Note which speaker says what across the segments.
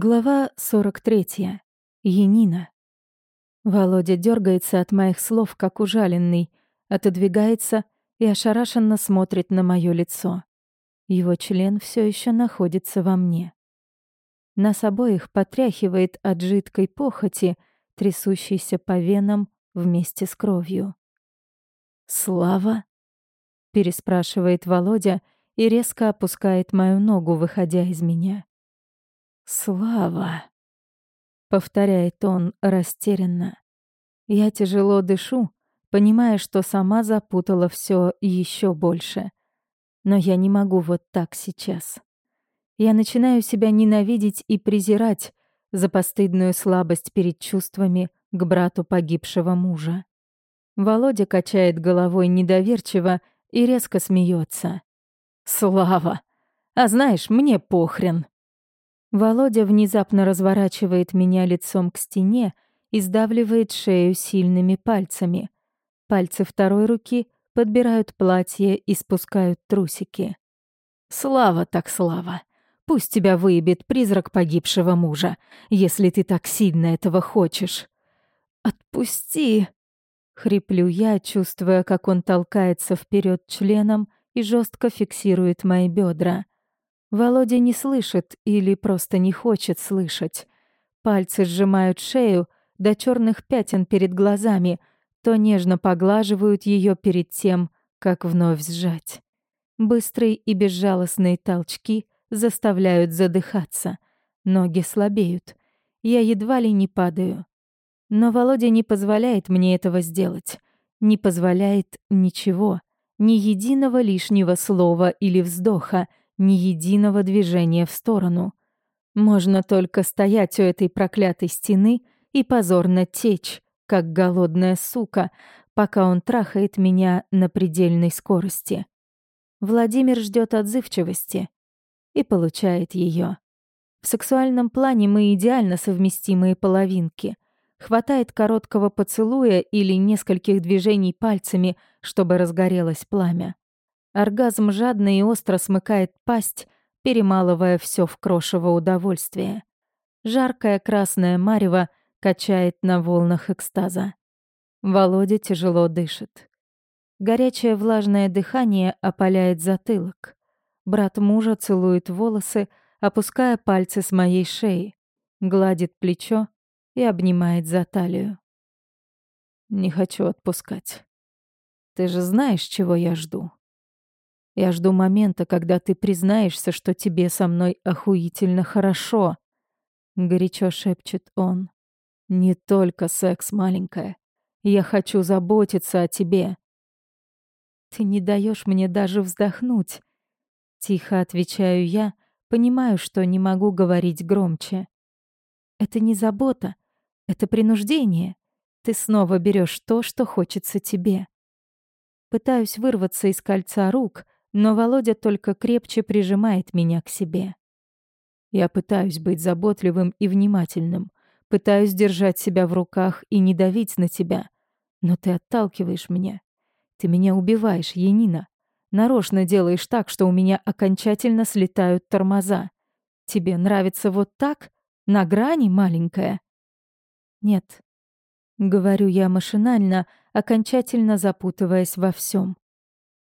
Speaker 1: Глава 43. Янина. Володя дергается от моих слов, как ужаленный, отодвигается и ошарашенно смотрит на мое лицо. Его член все еще находится во мне. Нас обоих потряхивает от жидкой похоти, трясущейся по венам вместе с кровью. «Слава?» — переспрашивает Володя и резко опускает мою ногу, выходя из меня. «Слава!» — повторяет он растерянно. Я тяжело дышу, понимая, что сама запутала все еще больше. Но я не могу вот так сейчас. Я начинаю себя ненавидеть и презирать за постыдную слабость перед чувствами к брату погибшего мужа. Володя качает головой недоверчиво и резко смеется. «Слава! А знаешь, мне похрен!» Володя внезапно разворачивает меня лицом к стене и сдавливает шею сильными пальцами. Пальцы второй руки подбирают платье и спускают трусики. «Слава так слава! Пусть тебя выебет призрак погибшего мужа, если ты так сильно этого хочешь. Отпусти!» Хриплю я, чувствуя, как он толкается вперед членом и жестко фиксирует мои бедра. Володя не слышит или просто не хочет слышать. Пальцы сжимают шею до черных пятен перед глазами, то нежно поглаживают ее перед тем, как вновь сжать. Быстрые и безжалостные толчки заставляют задыхаться. Ноги слабеют. Я едва ли не падаю. Но Володя не позволяет мне этого сделать. Не позволяет ничего. Ни единого лишнего слова или вздоха — ни единого движения в сторону. Можно только стоять у этой проклятой стены и позорно течь, как голодная сука, пока он трахает меня на предельной скорости. Владимир ждет отзывчивости и получает ее. В сексуальном плане мы идеально совместимые половинки. Хватает короткого поцелуя или нескольких движений пальцами, чтобы разгорелось пламя. Оргазм жадно и остро смыкает пасть, перемалывая все в крошево удовольствие. Жаркое красное марево качает на волнах экстаза. Володя тяжело дышит. Горячее влажное дыхание опаляет затылок. Брат мужа целует волосы, опуская пальцы с моей шеи, гладит плечо и обнимает за талию. «Не хочу отпускать. Ты же знаешь, чего я жду?» Я жду момента, когда ты признаешься, что тебе со мной охуительно хорошо. Горячо шепчет он. Не только секс, маленькая. Я хочу заботиться о тебе. Ты не даешь мне даже вздохнуть. Тихо отвечаю я, понимаю, что не могу говорить громче. Это не забота, это принуждение. Ты снова берешь то, что хочется тебе. Пытаюсь вырваться из кольца рук — но Володя только крепче прижимает меня к себе. Я пытаюсь быть заботливым и внимательным, пытаюсь держать себя в руках и не давить на тебя, но ты отталкиваешь меня. Ты меня убиваешь, Янина. Нарочно делаешь так, что у меня окончательно слетают тормоза. Тебе нравится вот так? На грани, маленькая? Нет. Говорю я машинально, окончательно запутываясь во всем.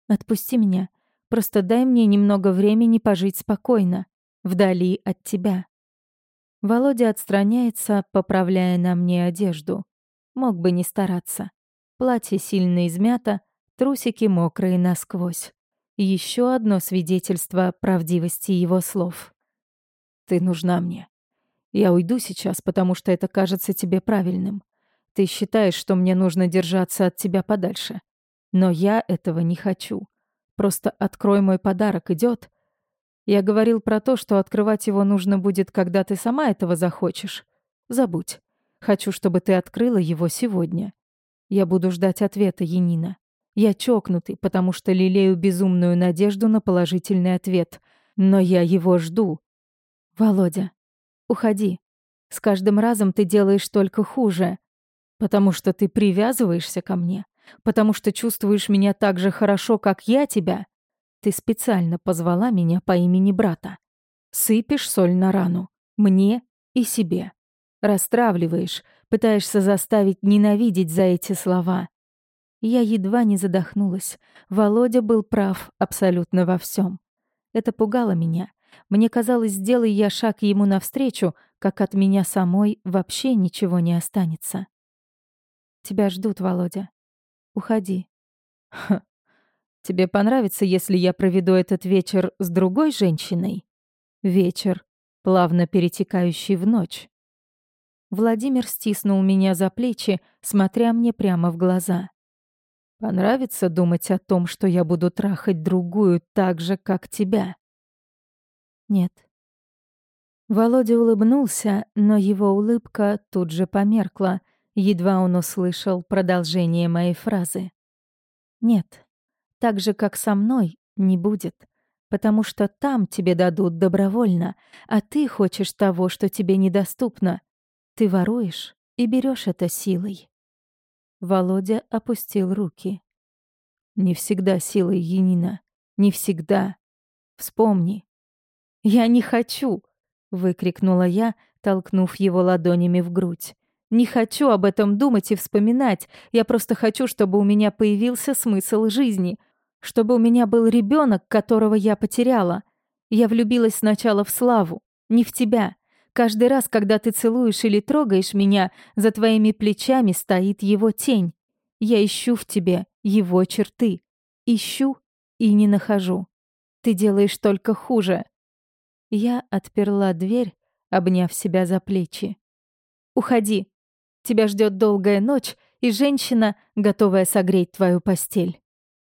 Speaker 1: Отпусти меня. Просто дай мне немного времени пожить спокойно, вдали от тебя». Володя отстраняется, поправляя на мне одежду. Мог бы не стараться. Платье сильно измято, трусики мокрые насквозь. Еще одно свидетельство правдивости его слов. «Ты нужна мне. Я уйду сейчас, потому что это кажется тебе правильным. Ты считаешь, что мне нужно держаться от тебя подальше. Но я этого не хочу. Просто открой мой подарок, идет. Я говорил про то, что открывать его нужно будет, когда ты сама этого захочешь. Забудь. Хочу, чтобы ты открыла его сегодня. Я буду ждать ответа, Янина. Я чокнутый, потому что лелею безумную надежду на положительный ответ. Но я его жду. Володя, уходи. С каждым разом ты делаешь только хуже, потому что ты привязываешься ко мне. Потому что чувствуешь меня так же хорошо, как я тебя. Ты специально позвала меня по имени брата. Сыпешь соль на рану. Мне и себе. Растравливаешь, пытаешься заставить ненавидеть за эти слова. Я едва не задохнулась. Володя был прав абсолютно во всем. Это пугало меня. Мне казалось, сделай я шаг ему навстречу, как от меня самой вообще ничего не останется. Тебя ждут, Володя. Уходи. Ха. Тебе понравится, если я проведу этот вечер с другой женщиной? Вечер, плавно перетекающий в ночь. Владимир стиснул меня за плечи, смотря мне прямо в глаза. Понравится думать о том, что я буду трахать другую так же, как тебя? Нет. Володя улыбнулся, но его улыбка тут же померкла, едва он услышал продолжение моей фразы. Нет, так же, как со мной, не будет, потому что там тебе дадут добровольно, а ты хочешь того, что тебе недоступно. Ты воруешь и берешь это силой. Володя опустил руки. «Не всегда силой, Янина. Не всегда. Вспомни». «Я не хочу!» — выкрикнула я, толкнув его ладонями в грудь. «Не хочу об этом думать и вспоминать. Я просто хочу, чтобы у меня появился смысл жизни. Чтобы у меня был ребенок, которого я потеряла. Я влюбилась сначала в Славу, не в тебя. Каждый раз, когда ты целуешь или трогаешь меня, за твоими плечами стоит его тень. Я ищу в тебе его черты. Ищу и не нахожу. Ты делаешь только хуже. Я отперла дверь, обняв себя за плечи. «Уходи. Тебя ждет долгая ночь и женщина, готовая согреть твою постель».